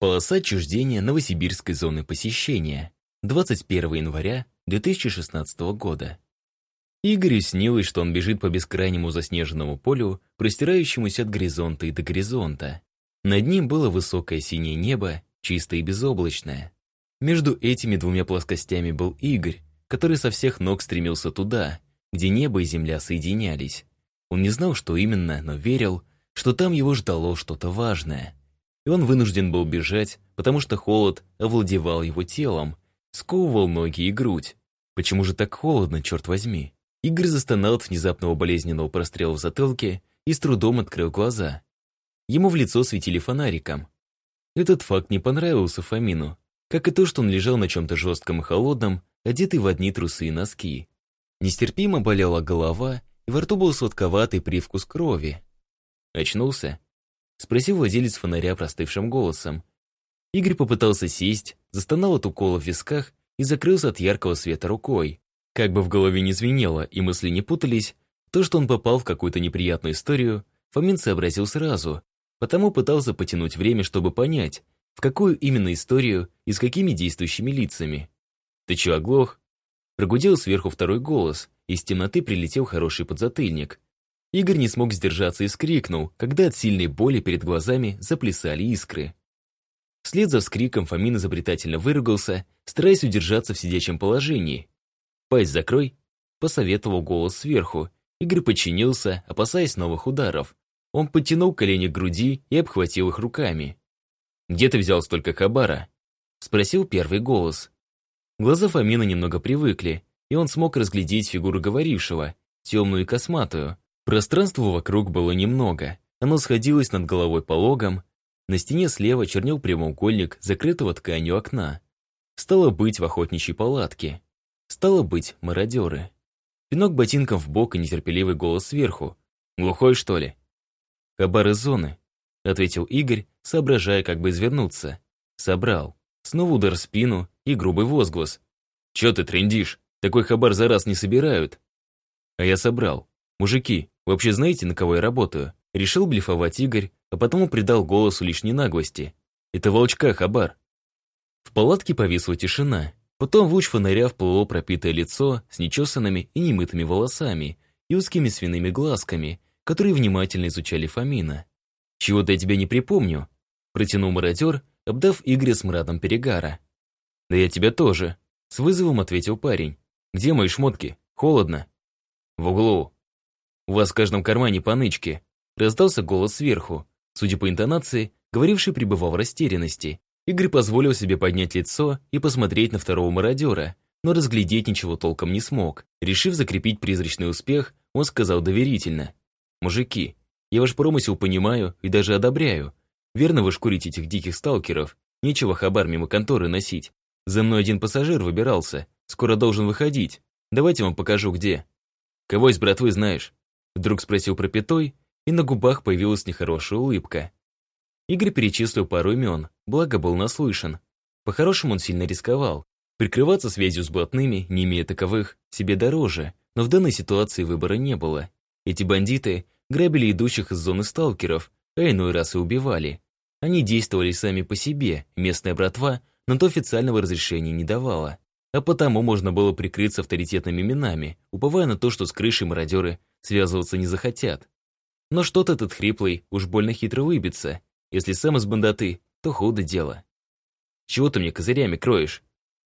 Полоса отчуждения Новосибирской зоны посещения. 21 января 2016 года. Игорю снилось, что он бежит по бескрайнему заснеженному полю, простирающемуся от горизонта и до горизонта. Над ним было высокое синее небо, чистое и безоблачное. Между этими двумя плоскостями был Игорь, который со всех ног стремился туда, где небо и земля соединялись. Он не знал, что именно, но верил, что там его ждало что-то важное и он вынужден был бежать, потому что холод овладевал его телом, сковывал ноги и грудь. Почему же так холодно, черт возьми? Игорь застонал от внезапного болезненного прострела в затылке и с трудом открыл глаза. Ему в лицо светили фонариком. Этот факт не понравился Фомину, как и то, что он лежал на чем-то жестком и холодном, одетый в одни трусы и носки. Нестерпимо болела голова, и во рту был сладковатый привкус крови. Очнулся Спросил владелец фонаря простывшим голосом. Игорь попытался сесть, застонал от укола в висках и закрылся от яркого света рукой. Как бы в голове не звенело и мысли не путались, то, что он попал в какую-то неприятную историю, Фомин сообразил сразу, потому пытался потянуть время, чтобы понять, в какую именно историю и с какими действующими лицами. «Ты чё, оглох?» Прогудел сверху второй голос, из темноты прилетел хороший подзатыльник. Игорь не смог сдержаться и скрикнул, когда от сильной боли перед глазами заплясали искры. Вслед за вскриком Фомин изобретательно выругался, стараясь удержаться в сидячем положении. «Пасть закрой», — посоветовал голос сверху. Игорь подчинился, опасаясь новых ударов. Он подтянул колени к груди и обхватил их руками. «Где ты взял столько хабара?» — спросил первый голос. Глаза Фомина немного привыкли, и он смог разглядеть фигуру говорившего, темную и косматую, Пространства вокруг было немного. Оно сходилось над головой пологом. На стене слева чернел прямоугольник закрытого тканью окна. Стало быть в охотничьей палатке. Стало быть мародеры. Пинок ботинком в бок и нетерпеливый голос сверху. «Глухой, что ли?» «Хабар из зоны», — ответил Игорь, соображая, как бы извернуться. Собрал. Снова удар в спину и грубый возглас. «Чё ты трендишь? Такой хабар за раз не собирают». А я собрал. «Мужики, вообще знаете, на кого я работаю?» Решил блефовать Игорь, а потом придал голосу лишней наглости. «Это волчка, Хабар». В палатке повисла тишина. Потом в луч фонаря вплыло пропитое лицо с нечесанными и немытыми волосами и узкими свиными глазками, которые внимательно изучали Фомина. «Чего-то я тебя не припомню», — протянул мародер, обдав Игоря смрадом перегара. «Да я тебя тоже», — с вызовом ответил парень. «Где мои шмотки? Холодно». «В углу», у вас в каждом кармане по. Раздался голос сверху. Судя по интонации, говоривший пребывал в растерянности. Игорь позволил себе поднять лицо и посмотреть на второго мародера, но разглядеть ничего толком не смог. Решив закрепить призрачный успех, он сказал доверительно. «Мужики, я ваш промысел понимаю и даже одобряю. Верно вы шкурите этих диких сталкеров. Нечего хабар мимо конторы носить. За мной один пассажир выбирался. Скоро должен выходить. Давайте вам покажу, где. Кого из братвы знаешь? Вдруг спросил пропятой, и на губах появилась нехорошая улыбка. Игорь перечислил пару имен, благо был наслышан. По-хорошему он сильно рисковал. Прикрываться связью с блатными, не имея таковых, себе дороже, но в данной ситуации выбора не было. Эти бандиты грабили идущих из зоны сталкеров, а иной раз и убивали. Они действовали сами по себе, местная братва на то официального разрешения не давала. А потому можно было прикрыться авторитетными именами, уповая на то, что с крышей мародеры связываться не захотят. Но что-то этот хриплый уж больно хитро выбится. Если сам из бандаты, то худо дело. «Чего ты мне козырями кроешь?»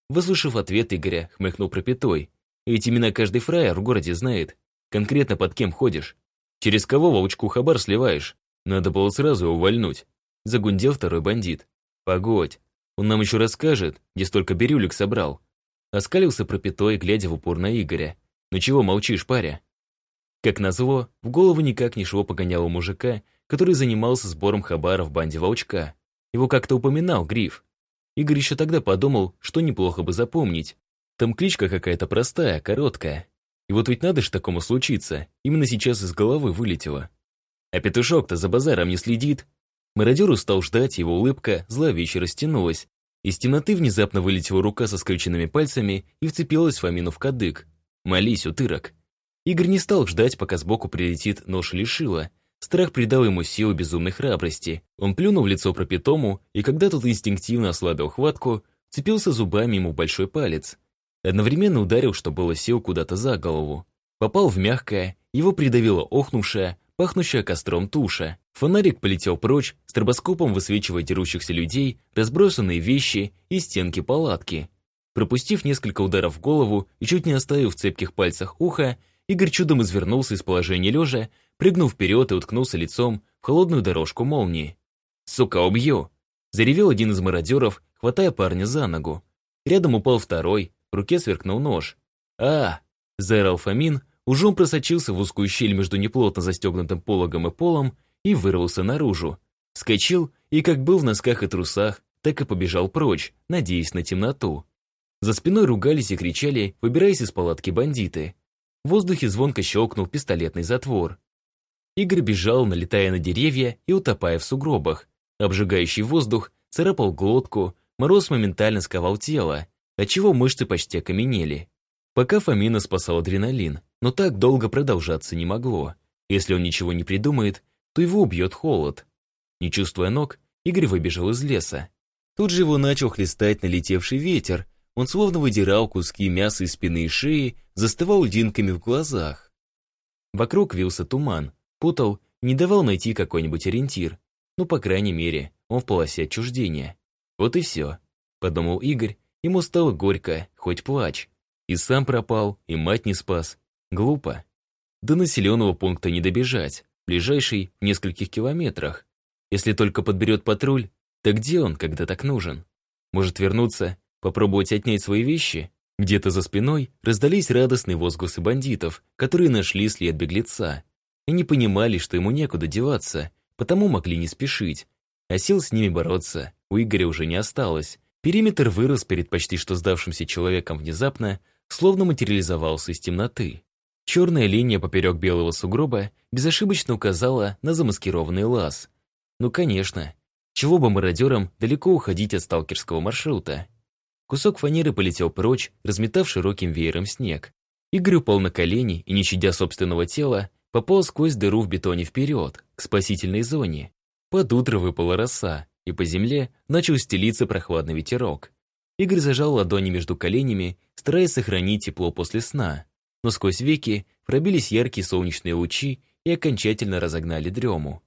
Выслушав ответ Игоря, хмыкнул пропятой. «Ведь именно каждый фраер в городе знает. Конкретно под кем ходишь. Через кого волчку хабар сливаешь? Надо было сразу его вальнуть». Загундел второй бандит. «Погодь, он нам еще расскажет, где столько бирюлек собрал». Оскалился пропятой, глядя в упор на Игоря. «Ну чего молчишь, паря?» Как назло, в голову никак не шло погоняло мужика, который занимался сбором хабара в банде Волчка. Его как-то упоминал Гриф. Игорь еще тогда подумал, что неплохо бы запомнить. Там кличка какая-то простая, короткая. И вот ведь надо ж такому случиться. Именно сейчас из головы вылетело. А петушок-то за базаром не следит. Мародер устал ждать, его улыбка зловеще растянулась. Из темноты внезапно вылетела рука со скрюченными пальцами и вцепилась Фомину в кадык. «Молись, утырок!» Игорь не стал ждать, пока сбоку прилетит нож или шило. Страх придал ему силу безумной храбрости. Он плюнул в лицо пропитому, и когда тот инстинктивно ослабил хватку, цепился зубами ему большой палец. Одновременно ударил, что было сил, куда-то за голову. Попал в мягкое, его придавило охнувшая, пахнущая костром туша. Фонарик полетел прочь, стробоскопом высвечивая дерущихся людей, разбросанные вещи и стенки палатки. Пропустив несколько ударов в голову и чуть не оставив в цепких пальцах ухо, Игорь чудом извернулся из положения лежа, прыгнул вперед и уткнулся лицом в холодную дорожку молнии. «Сука, убью!» Заревел один из мародеров, хватая парня за ногу. Рядом упал второй, в руке сверкнул нож. «А!» – заорал Фомин, ужом просочился в узкую щель между неплотно застегнутым пологом и полом и вырвался наружу. Скочил и, как был в носках и трусах, так и побежал прочь, надеясь на темноту. За спиной ругались и кричали, выбираясь из палатки бандиты. В воздухе звонко щелкнул пистолетный затвор. Игорь бежал, налетая на деревья и утопая в сугробах. Обжигающий воздух царапал глотку, мороз моментально сковал тело, отчего мышцы почти окаменели. Пока Фомина спасал адреналин, но так долго продолжаться не могло. Если он ничего не придумает, то его убьет холод. Не чувствуя ног, Игорь выбежал из леса. Тут же его начал хлестать налетевший ветер, он словно выдирал куски мяса из спины и шеи, застывал льдинками в глазах. Вокруг вился туман, путал, не давал найти какой-нибудь ориентир. Ну, по крайней мере, он в полосе отчуждения. Вот и все, подумал Игорь, ему стало горько, хоть плачь. И сам пропал, и мать не спас. Глупо. До населенного пункта не добежать, ближайший в нескольких километрах. Если только подберет патруль, то где он, когда так нужен? Может вернуться Попробовать отнять свои вещи? Где-то за спиной раздались радостные возгласы бандитов, которые нашли след беглеца. Они понимали, что ему некуда деваться, потому могли не спешить. А сил с ними бороться у Игоря уже не осталось. Периметр вырос перед почти что сдавшимся человеком внезапно, словно материализовался из темноты. Черная линия поперек белого сугроба безошибочно указала на замаскированный лаз. Ну, конечно, чего бы мародерам далеко уходить от сталкерского маршрута? Кусок фанеры полетел прочь, разметав широким веером снег. Игорь упал на колени и, не щадя собственного тела, попал сквозь дыру в бетоне вперед, к спасительной зоне. Под утро выпала роса, и по земле начал стелиться прохладный ветерок. Игорь зажал ладони между коленями, стараясь сохранить тепло после сна. Но сквозь веки пробились яркие солнечные лучи и окончательно разогнали дрему.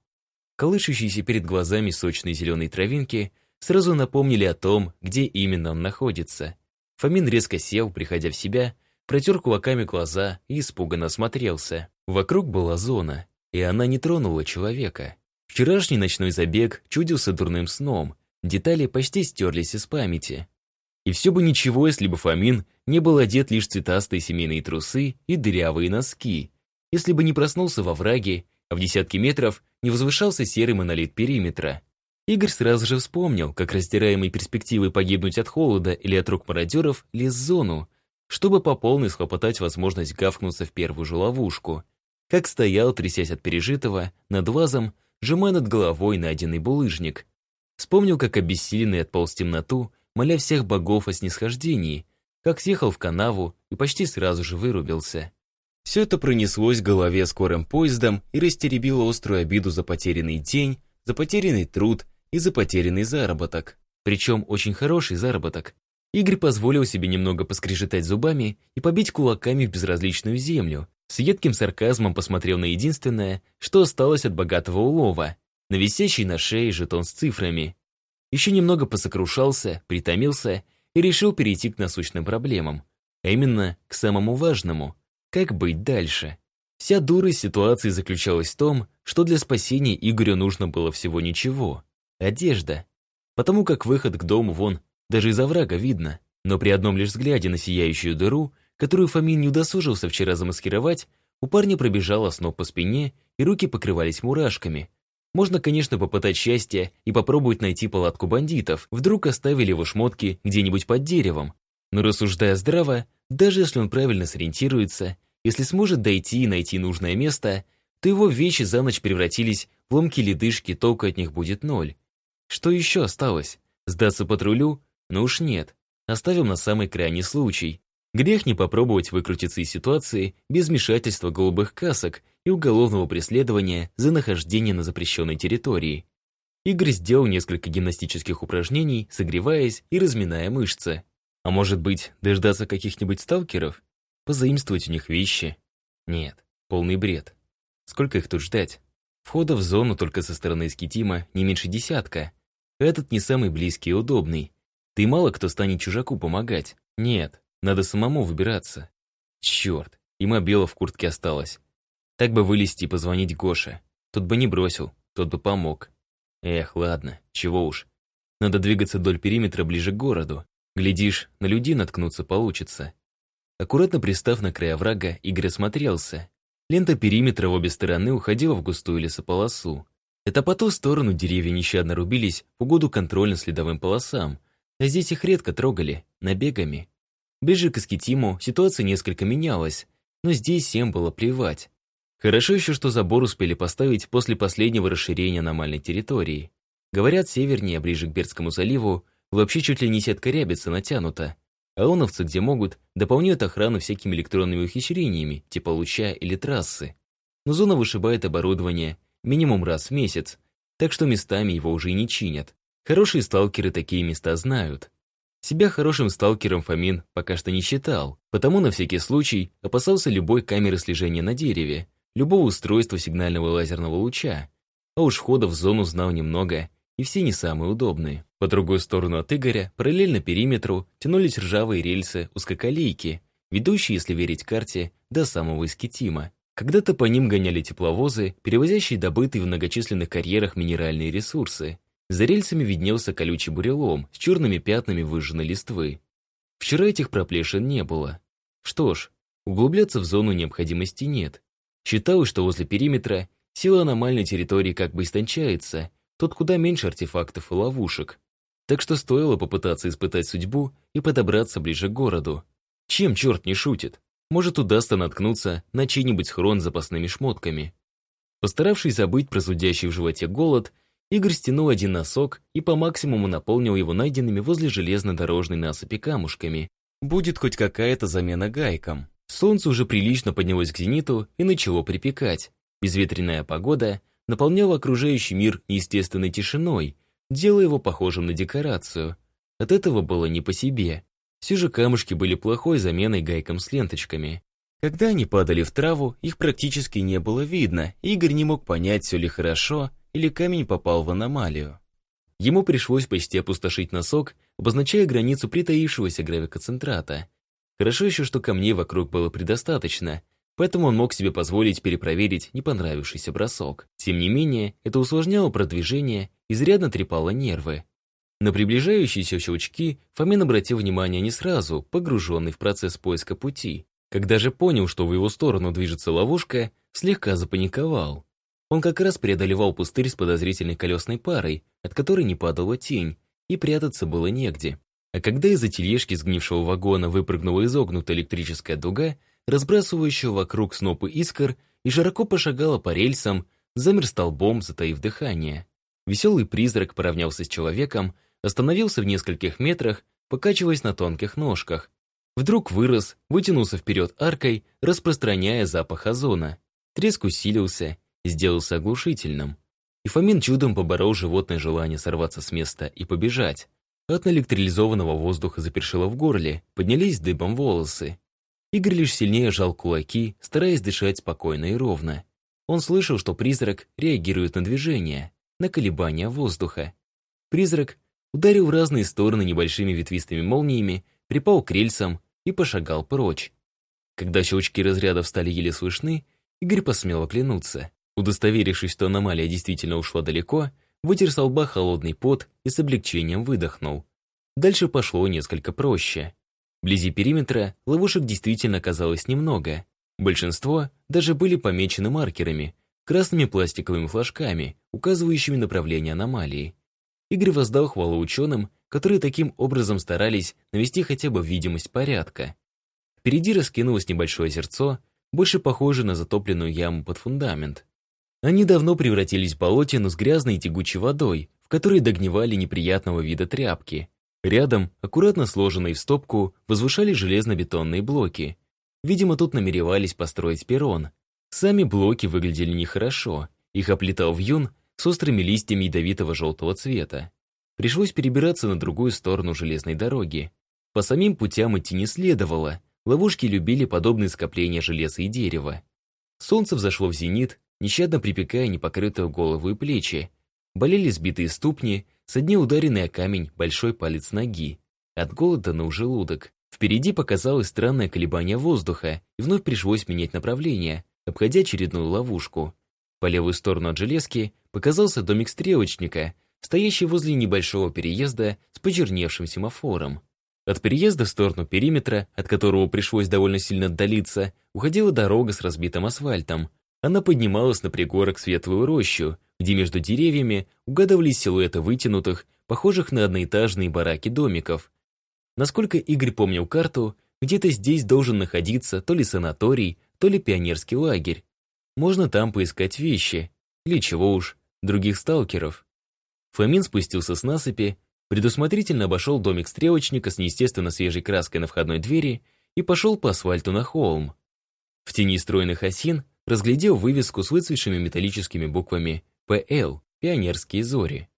Колышущиеся перед глазами сочные зеленые травинки – сразу напомнили о том, где именно он находится. Фомин резко сел, приходя в себя, протер кулаками глаза и испуганно осмотрелся. Вокруг была зона, и она не тронула человека. Вчерашний ночной забег чудился дурным сном, детали почти стерлись из памяти. И все бы ничего, если бы Фомин не был одет лишь цветастые семейные трусы и дырявые носки, если бы не проснулся во враге, а в десятки метров не возвышался серый монолит периметра. Игорь сразу же вспомнил, как растираемый перспективой погибнуть от холода или от рук мародеров лез в зону, чтобы по полной схлопотать возможность гавкнуться в первую же ловушку. Как стоял, трясясь от пережитого, над вазом, сжимая над головой найденный булыжник. Вспомнил, как обессиленный отполз темноту, моля всех богов о снисхождении, как съехал в канаву и почти сразу же вырубился. Все это пронеслось в голове скорым поездом и растеребило острую обиду за потерянный день, за потерянный труд и за потерянный заработок. Причем очень хороший заработок. Игорь позволил себе немного поскрежетать зубами и побить кулаками в безразличную землю. С едким сарказмом посмотрел на единственное, что осталось от богатого улова, на висящий на шее жетон с цифрами. Еще немного посокрушался, притомился и решил перейти к насущным проблемам, а именно к самому важному – как быть дальше. Вся дурость ситуации заключалась в том, что для спасения Игорю нужно было всего ничего одежда. Потому как выход к дому вон даже из оврага видно, но при одном лишь взгляде на сияющую дыру, которую Фомин не удосужился вчера замаскировать, у парня пробежал сноп по спине, и руки покрывались мурашками. Можно, конечно, попытать счастье и попробовать найти палатку бандитов, вдруг оставили его шмотки где-нибудь под деревом. Но рассуждая здраво, даже если он правильно сориентируется, если сможет дойти и найти нужное место, то его вещи за ночь превратились в ломкие ледышки, толку от них будет ноль. Что еще осталось? Сдаться патрулю? Ну уж нет. Оставим на самый крайний случай. Грех не попробовать выкрутиться из ситуации без вмешательства голубых касок и уголовного преследования за нахождение на запрещенной территории. Игорь сделал несколько гимнастических упражнений, согреваясь и разминая мышцы. А может быть, дождаться каких-нибудь сталкеров? Позаимствовать у них вещи? Нет, полный бред. Сколько их тут ждать? Входа в зону только со стороны Скитима не меньше десятка. Этот не самый близкий и удобный. И мало кто станет чужаку помогать. Нет, надо самому выбираться. Черт, и мобила в куртке осталось. Так бы вылезти и позвонить Гоше. Тот бы не бросил, тот бы помог. Эх, ладно, чего уж. Надо двигаться вдоль периметра ближе к городу. Глядишь, на людей наткнуться получится. Аккуратно пристав на край врага, Игорь осмотрелся. Лента периметра в обе стороны уходила в густую лесополосу. Это по ту сторону деревья нещадно рубились в угоду контрольно-следовым полосам, а здесь их редко трогали, набегами. Ближе к Искитиму ситуация несколько менялась, но здесь всем было плевать. Хорошо еще, что забор успели поставить после последнего расширения аномальной территории. Говорят, севернее, ближе к Бердскому заливу, вообще чуть ли не сетка рябица натянута. А оновцы, где могут, дополняют охрану всякими электронными ухищрениями, типа луча или трассы. Но зона вышибает оборудование минимум раз в месяц, так что местами его уже и не чинят. Хорошие сталкеры такие места знают. Себя хорошим сталкером Фомин пока что не считал, потому на всякий случай опасался любой камеры слежения на дереве, любого устройства сигнального лазерного луча, а уж входа в зону знал немного, и все не самые удобные. По другую сторону от Игоря, параллельно периметру, тянулись ржавые рельсы узкоколейки, ведущие, если верить карте, до самого Искитима. Когда-то по ним гоняли тепловозы, перевозящие добытые в многочисленных карьерах минеральные ресурсы. За рельсами виднелся колючий бурелом с черными пятнами выжженной листвы. Вчера этих проплешин не было. Что ж, углубляться в зону необходимости нет. Считалось, что возле периметра сила аномальной территории как бы истончается, тут куда меньше артефактов и ловушек. Так что стоило попытаться испытать судьбу и подобраться ближе к городу. Чем черт не шутит? Может, удастся наткнуться на чей-нибудь схрон с запасными шмотками. Постаравшись забыть про зудящий в животе голод, Игорь стянул один носок и по максимуму наполнил его найденными возле железнодорожной насыпи камушками. Будет хоть какая-то замена гайкам. Солнце уже прилично поднялось к зениту и начало припекать. Безветренная погода наполняла окружающий мир неестественной тишиной, делая его похожим на декорацию. От этого было не по себе. Все же камушки были плохой заменой гайкам с ленточками. Когда они падали в траву, их практически не было видно, Игорь не мог понять, все ли хорошо, или камень попал в аномалию. Ему пришлось почти опустошить носок, обозначая границу притаившегося гравиконцентрата. Хорошо еще, что камней вокруг было предостаточно, поэтому он мог себе позволить перепроверить не понравившийся бросок. Тем не менее, это усложняло продвижение, изрядно трепало нервы. На приближающиеся щелчки Фомин обратил внимание не сразу, погруженный в процесс поиска пути. Когда же понял, что в его сторону движется ловушка, слегка запаниковал. Он как раз преодолевал пустырь с подозрительной колесной парой, от которой не падала тень, и прятаться было негде. А когда из-за тележки сгнившего вагона выпрыгнула изогнутая электрическая дуга, разбрасывающая вокруг снопы искр, и широко пошагала по рельсам, замер столбом, затаив дыхание. Веселый призрак поравнялся с человеком, остановился в нескольких метрах, покачиваясь на тонких ножках. Вдруг вырос, вытянулся вперед аркой, распространяя запах озона. Треск усилился, сделался оглушительным. И Фомин чудом поборол животное желание сорваться с места и побежать. От наэлектролизованного воздуха запершило в горле, поднялись дыбом волосы. Игорь лишь сильнее жал кулаки, стараясь дышать спокойно и ровно. Он слышал, что призрак реагирует на движение, на колебания воздуха. Призрак ударил в разные стороны небольшими ветвистыми молниями, припал к рельсам и пошагал прочь. Когда щелчки разрядов стали еле слышны, Игорь посмел оклянуться. Удостоверившись, что аномалия действительно ушла далеко, вытер с лба холодный пот и с облегчением выдохнул. Дальше пошло несколько проще. Вблизи периметра ловушек действительно оказалось немного. Большинство даже были помечены маркерами, красными пластиковыми флажками, указывающими направление аномалии. Игорь воздал хвалу ученым, которые таким образом старались навести хотя бы видимость порядка. Впереди раскинулось небольшое озерцо, больше похожее на затопленную яму под фундамент. Они давно превратились в болотину с грязной и тягучей водой, в которой догнивали неприятного вида тряпки. Рядом, аккуратно сложенные в стопку, возвышались железно-бетонные блоки. Видимо, тут намеревались построить перрон. Сами блоки выглядели нехорошо. Их оплетал вьюн с острыми листьями ядовитого желтого цвета. Пришлось перебираться на другую сторону железной дороги. По самим путям идти не следовало. Ловушки любили подобные скопления железа и дерева. Солнце взошло в зенит, нещадно припекая непокрытую голову и плечи. Болели сбитые ступни, с одни ударенный о камень большой палец ноги. От голода на желудок. Впереди показалось странное колебание воздуха, и вновь пришлось менять направление, обходя очередную ловушку. По левую сторону от железки показался домик стрелочника, стоящий возле небольшого переезда с почерневшим семафором. От переезда в сторону периметра, от которого пришлось довольно сильно отдалиться, уходила дорога с разбитым асфальтом. Она поднималась на пригорок светлую рощу, где между деревьями угадывались силуэты вытянутых, похожих на одноэтажные бараки домиков. Насколько Игорь помнил карту, где-то здесь должен находиться то ли санаторий, то ли пионерский лагерь. Можно там поискать вещи, или чего уж, других сталкеров. Фомин спустился с насыпи, предусмотрительно обошел домик стрелочника с неестественно свежей краской на входной двери и пошел по асфальту на холм. В тени стройных осин разглядел вывеску с выцветшими металлическими буквами «ПЛ» – «Пионерские зори».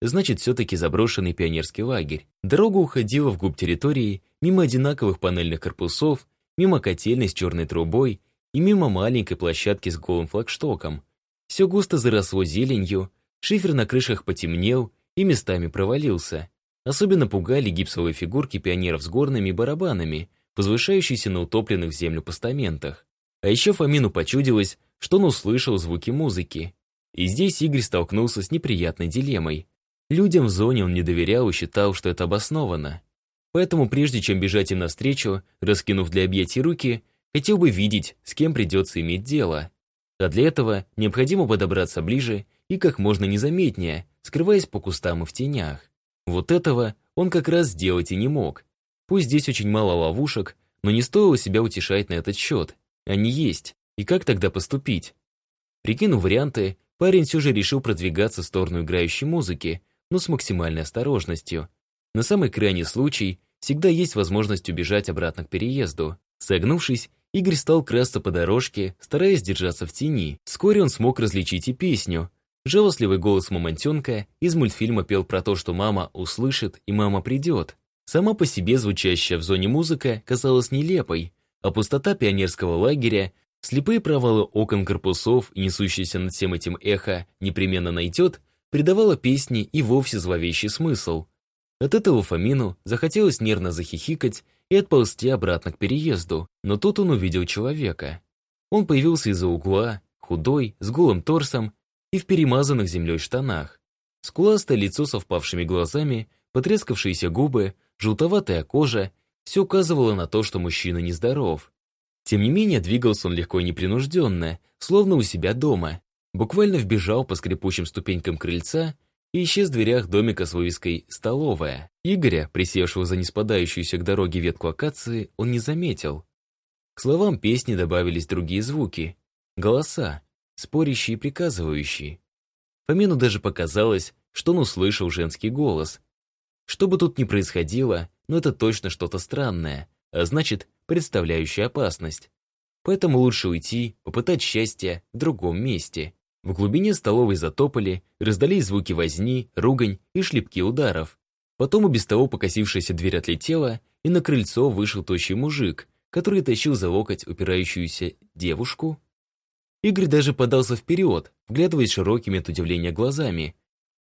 Значит, все-таки заброшенный пионерский лагерь. Дорога уходила вглубь территории, мимо одинаковых панельных корпусов, мимо котельной с черной трубой и мимо маленькой площадки с голым флагштоком. Все густо заросло зеленью, шифер на крышах потемнел и местами провалился. Особенно пугали гипсовые фигурки пионеров с горными барабанами, возвышающиеся на утопленных в землю постаментах. А еще Фомину почудилось, что он услышал звуки музыки. И здесь Игорь столкнулся с неприятной дилеммой. Людям в зоне он не доверял и считал, что это обосновано. Поэтому прежде чем бежать им навстречу, раскинув для объятий руки, хотел бы видеть, с кем придется иметь дело. А для этого необходимо подобраться ближе и как можно незаметнее, скрываясь по кустам и в тенях. Вот этого он как раз сделать и не мог. Пусть здесь очень мало ловушек, но не стоило себя утешать на этот счет. Они есть. И как тогда поступить? Прикинув варианты, парень все же решил продвигаться в сторону играющей музыки, но с максимальной осторожностью. На самый крайний случай всегда есть возможность убежать обратно к переезду. Согнувшись, Игорь стал красться по дорожке, стараясь держаться в тени. Вскоре он смог различить и песню. Жалостливый голос мамонтенка из мультфильма пел про то, что мама услышит и мама придет. Сама по себе звучащая в зоне музыка казалась нелепой, а пустота пионерского лагеря, слепые провалы окон корпусов и несущийся над всем этим эхо непременно найдет, придавала песне и вовсе зловещий смысл. От этого Фомину захотелось нервно захихикать и отползти обратно к переезду, но тут он увидел человека. Он появился из-за угла, худой, с голым торсом и в перемазанных землей штанах. Скуластое лицо со впавшими глазами, потрескавшиеся губы, желтоватая кожа – все указывало на то, что мужчина нездоров. Тем не менее, двигался он легко и непринужденно, словно у себя дома, буквально вбежал по скрипучим ступенькам крыльца и исчез в дверях домика с вывеской «Столовая». Игоря, присевшего за неспадающуюся к дороге ветку акации, он не заметил. К словам песни добавились другие звуки. Голоса, спорящие и приказывающие. Фомину даже показалось, что он услышал женский голос. Что бы тут ни происходило, но это точно что-то странное, а значит, представляющее опасность. Поэтому лучше уйти, попытать счастья в другом месте. В глубине столовой затопали, раздались звуки возни, ругань и шлепки ударов. Потом и без того покосившаяся дверь отлетела, и на крыльцо вышел тощий мужик, который тащил за локоть упирающуюся девушку. Игорь даже подался вперед, вглядываясь широкими от удивления глазами.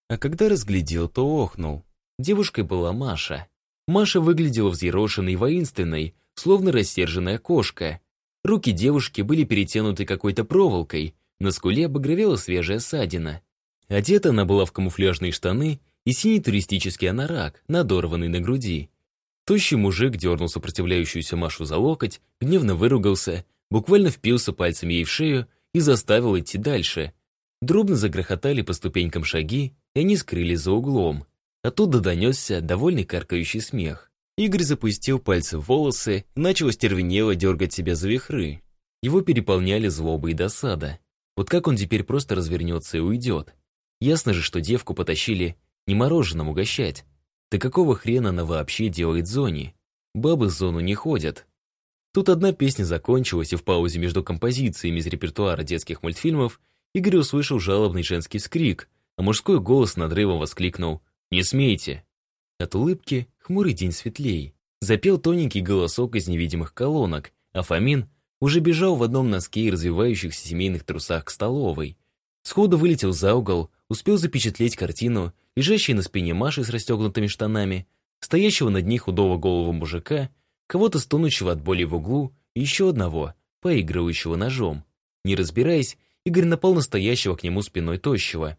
А когда разглядел, то охнул. Девушкой была Маша. Маша выглядела взъерошенной и воинственной, словно рассерженная кошка. Руки девушки были перетянуты какой-то проволокой, на скуле багровела свежая ссадина. Одета она была в камуфляжные штаны и синий туристический анорак, надорванный на груди. Тощий мужик дернул сопротивляющуюся Машу за локоть, гневно выругался, буквально впился пальцами ей в шею и заставил идти дальше. Дробно загрохотали по ступенькам шаги, и они скрылись за углом. Оттуда донесся довольный каркающий смех. Игорь запустил пальцы в волосы и начал стервенело дергать себя за вихры. Его переполняли злоба и досада. Вот как он теперь просто развернется и уйдет? Ясно же, что девку потащили не мороженым угощать. Да какого хрена она вообще делает в зоне? Бабы в зону не ходят. Тут одна песня закончилась, и в паузе между композициями из репертуара детских мультфильмов Игорь услышал жалобный женский скрик, а мужской голос надрывом воскликнул «Не смейте!». От улыбки хмурый день светлей. Запел тоненький голосок из невидимых колонок, а Фомин уже бежал в одном носке и развивающихся семейных трусах к столовой. Сходу вылетел за угол, успел запечатлеть картину, лежащей на спине Маши с расстегнутыми штанами, стоящего над ней худого голового мужика, кого-то стонущего от боли в углу и еще одного, поигрывающего ножом. Не разбираясь, Игорь напал настоящего к нему спиной тощего.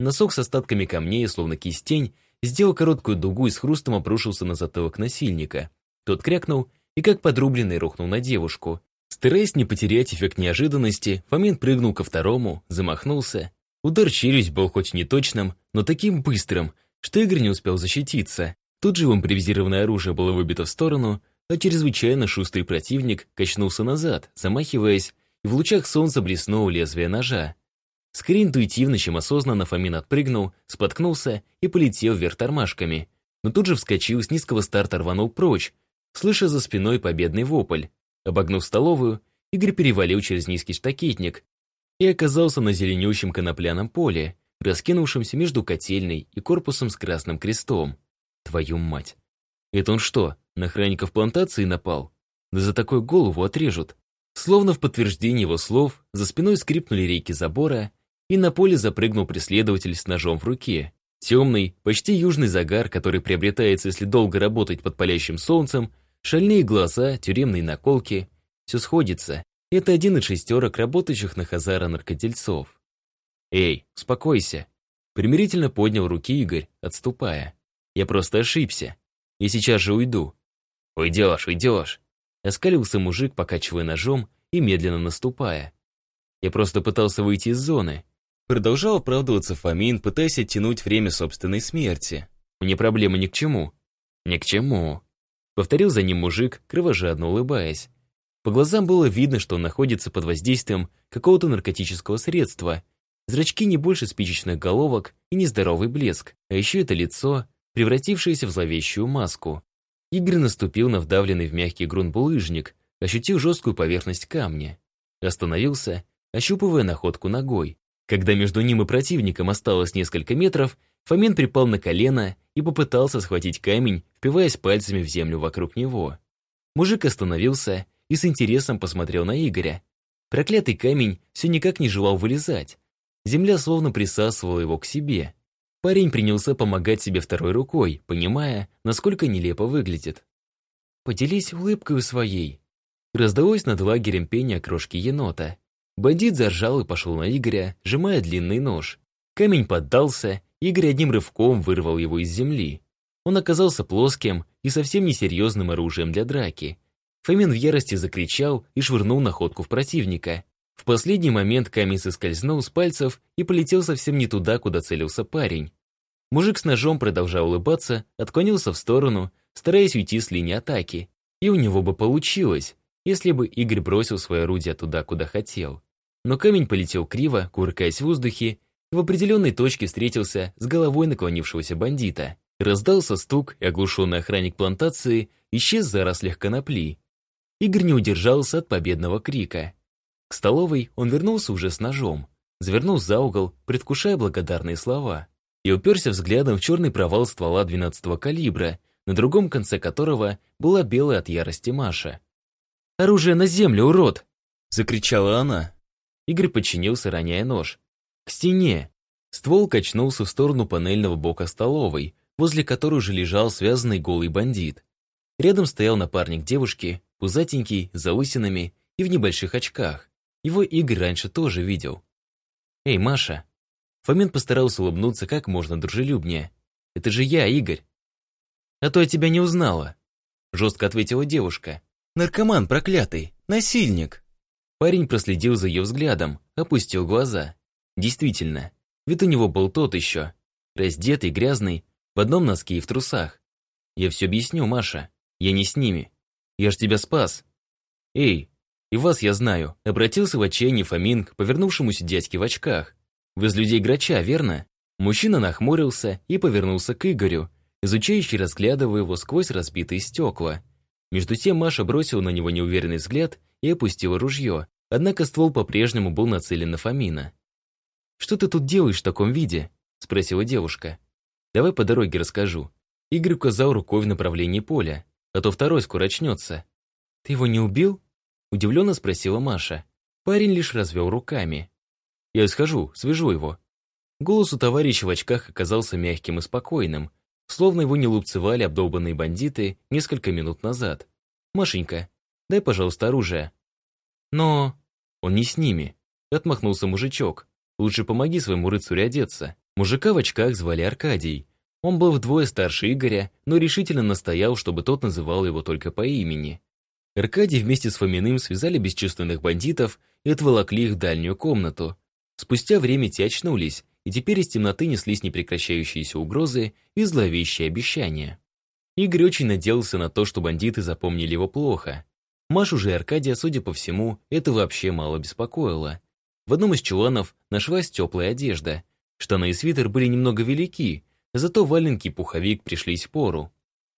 Носок с остатками камней, словно кистень, сделал короткую дугу и с хрустом обрушился на затылок насильника. Тот крякнул и как подрубленный рухнул на девушку. Стараясь не потерять эффект неожиданности, Фомин прыгнул ко второму, замахнулся. Удар челюсть был хоть неточным, но таким быстрым, что Игорь не успел защититься. Тут же его импровизированное оружие было выбито в сторону, а чрезвычайно шустрый противник качнулся назад, замахиваясь, и в лучах солнца блеснуло лезвие ножа. Скорее интуитивно, чем осознанно, Фомин отпрыгнул, споткнулся и полетел вверх тормашками. Но тут же вскочил, с низкого старта рванул прочь, слыша за спиной победный вопль. Обогнув столовую, Игорь перевалил через низкий штакетник и оказался на зеленющем конопляном поле, раскинувшемся между котельной и корпусом с красным крестом. Твою мать! Это он что, на охранников плантации напал? Да за такую голову отрежут. Словно в подтверждение его слов, за спиной скрипнули рейки забора, и на поле запрыгнул преследователь с ножом в руке. Темный, почти южный загар, который приобретается, если долго работать под палящим солнцем, Шальные глаза, тюремные наколки. Все сходится. Это один из шестерок, работающих на Хазара наркодельцов. «Эй, успокойся!» Примирительно поднял руки Игорь, отступая. «Я просто ошибся. Я сейчас же уйду». «Уйдешь, уйдешь!» Оскалился мужик, покачивая ножом и медленно наступая. Я просто пытался выйти из зоны. Продолжал оправдываться Фомин, пытаясь оттянуть время собственной смерти. Мне проблемы ни к чему. Ни к чему. Повторил за ним мужик, кровожадно улыбаясь. По глазам было видно, что он находится под воздействием какого-то наркотического средства. Зрачки не больше спичечных головок и нездоровый блеск, а еще это лицо, превратившееся в зловещую маску. Игорь наступил на вдавленный в мягкий грунт булыжник, ощутил жесткую поверхность камня. Остановился, ощупывая находку ногой. Когда между ним и противником осталось несколько метров, Фомин припал на колено и попытался схватить камень, впиваясь пальцами в землю вокруг него. Мужик остановился и с интересом посмотрел на Игоря. Проклятый камень все никак не желал вылезать. Земля словно присасывала его к себе. Парень принялся помогать себе второй рукой, понимая, насколько нелепо выглядит. «Поделись улыбкой своей». Раздалось над лагерем пение крошки енота. Бандит заржал и пошел на Игоря, сжимая длинный нож. Камень поддался, Игорь одним рывком вырвал его из земли. Он оказался плоским и совсем несерьезным оружием для драки. Фомин в ярости закричал и швырнул находку в противника. В последний момент камень соскользнул с пальцев и полетел совсем не туда, куда целился парень. Мужик с ножом, продолжая улыбаться, отклонился в сторону, стараясь уйти с линии атаки. И у него бы получилось, если бы Игорь бросил свое орудие туда, куда хотел. Но камень полетел криво, куркаясь в воздухе, в определенной точке встретился с головой наклонившегося бандита. Раздался стук, и оглушенный охранник плантации исчез в зарослях конопли. Игорь не удержался от победного крика. К столовой он вернулся уже с ножом, завернул за угол, предвкушая благодарные слова, и уперся взглядом в черный провал ствола 12-го калибра, на другом конце которого была белая от ярости Маша. «Оружие на землю, урод!» — закричала она. Игорь подчинился, роняя нож. К стене. Ствол качнулся в сторону панельного бока столовой, возле которой уже лежал связанный голый бандит. Рядом стоял напарник девушки, пузатенький, с заусинами и в небольших очках. Его Игорь раньше тоже видел. «Эй, Маша!» Фомин постарался улыбнуться как можно дружелюбнее. «Это же я, Игорь!» «А то я тебя не узнала!» Жестко ответила девушка. «Наркоман проклятый! Насильник!» Парень проследил за ее взглядом, опустил глаза. Действительно, вид у него был тот еще. Раздетый, грязный, в одном носке и в трусах. Я все объясню, Маша. Я не с ними. Я ж тебя спас. Эй, и вас я знаю. Обратился в отчаянии Фомин к повернувшемуся дядьке в очках. Вы из людей грача, верно? Мужчина нахмурился и повернулся к Игорю, изучающий, разглядывая его сквозь разбитые стекла. Между тем Маша бросила на него неуверенный взгляд и опустила ружье, однако ствол по-прежнему был нацелен на Фомина. «Что ты тут делаешь в таком виде?» — спросила девушка. «Давай по дороге расскажу». Игорь указал рукой в направлении поля, а то второй скоро очнется. «Ты его не убил?» — удивленно спросила Маша. Парень лишь развел руками. «Я схожу, свяжу его». Голос у товарища в очках оказался мягким и спокойным, словно его не лупцевали обдолбанные бандиты несколько минут назад. «Машенька, дай, пожалуйста, оружие». «Но...» «Он не с ними», — отмахнулся мужичок. «Лучше помоги своему рыцарю одеться». Мужика в очках звали Аркадий. Он был вдвое старше Игоря, но решительно настоял, чтобы тот называл его только по имени. Аркадий вместе с Фоминым связали бесчувственных бандитов и отволокли их в дальнюю комнату. Спустя время те очнулись, и теперь из темноты неслись непрекращающиеся угрозы и зловещие обещания. Игорь очень надеялся на то, что бандиты запомнили его плохо. Машу же и Аркадия, судя по всему, это вообще мало беспокоило. В одном из чуланов нашлась теплая одежда. Штаны и свитер были немного велики, зато валенки и пуховик пришлись в пору.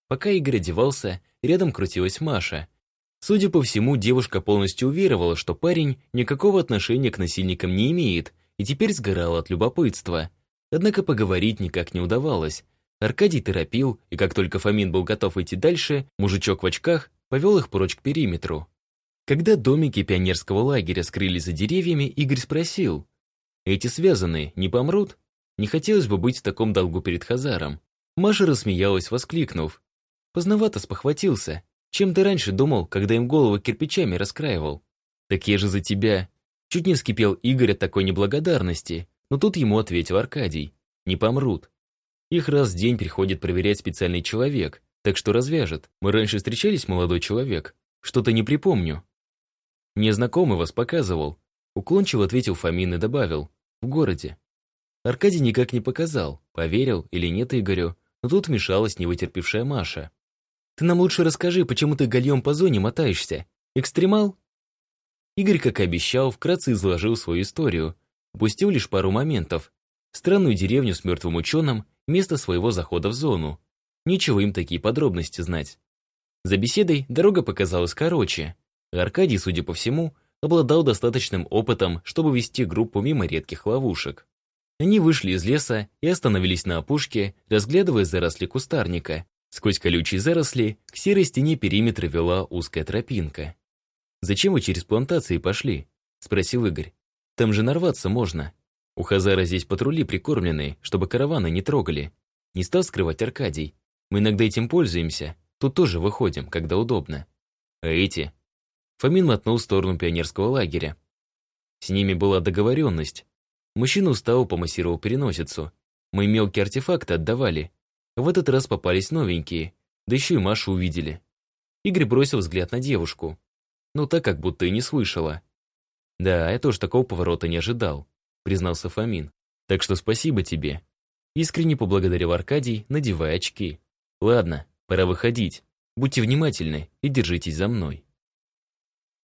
Пока Игорь одевался, рядом крутилась Маша. Судя по всему, девушка полностью уверовала, что парень никакого отношения к насильникам не имеет, и теперь сгорала от любопытства. Однако поговорить никак не удавалось. Аркадий торопил, и как только Фомин был готов идти дальше, мужичок в очках повел их прочь к периметру. Когда домики пионерского лагеря скрылись за деревьями, Игорь спросил, «Эти связанные не помрут? Не хотелось бы быть в таком долгу перед Хазаром». Маша рассмеялась, воскликнув, «Поздновато спохватился. Чем ты раньше думал, когда им голову кирпичами раскраивал? Так я же за тебя Чуть не вскипел Игорь от такой неблагодарности, но тут ему ответил Аркадий. Не помрут. Их раз в день приходит проверять специальный человек, так что развяжет. Мы раньше встречались, молодой человек? Что-то не припомню. Мне знакомый вас показывал. Уклончиво ответил Фомин и добавил. В городе. Аркадий никак не показал, поверил или нет Игорю, но тут вмешалась невытерпевшая Маша. «Ты нам лучше расскажи, почему ты гальем по зоне мотаешься? Экстремал?» Игорь, как и обещал, вкратце изложил свою историю, упустил лишь пару моментов. Странную деревню с мертвым ученым, место своего захода в зону. Нечего им такие подробности знать. За беседой дорога показалась короче. Аркадий, судя по всему, обладал достаточным опытом, чтобы вести группу мимо редких ловушек. Они вышли из леса и остановились на опушке, разглядывая заросли кустарника. Сквозь колючие заросли к серой стене периметра вела узкая тропинка. «Зачем вы через плантации пошли?» — спросил Игорь. «Там же нарваться можно. У Хазара здесь патрули прикормленные, чтобы караваны не трогали». Не стал скрывать Аркадий. «Мы иногда этим пользуемся. Тут тоже выходим, когда удобно». «А эти?» Фомин мотнул в сторону пионерского лагеря. С ними была договоренность. Мужчина устало помассировал переносицу. Мы мелкие артефакты отдавали. В этот раз попались новенькие. Да еще и Машу увидели. Игорь бросил взгляд на девушку но так как будто и не слышала. «Да, я тоже такого поворота не ожидал», — признался Фомин. «Так что спасибо тебе». Искренне поблагодарил Аркадий, надевая очки. «Ладно, пора выходить. Будьте внимательны и держитесь за мной».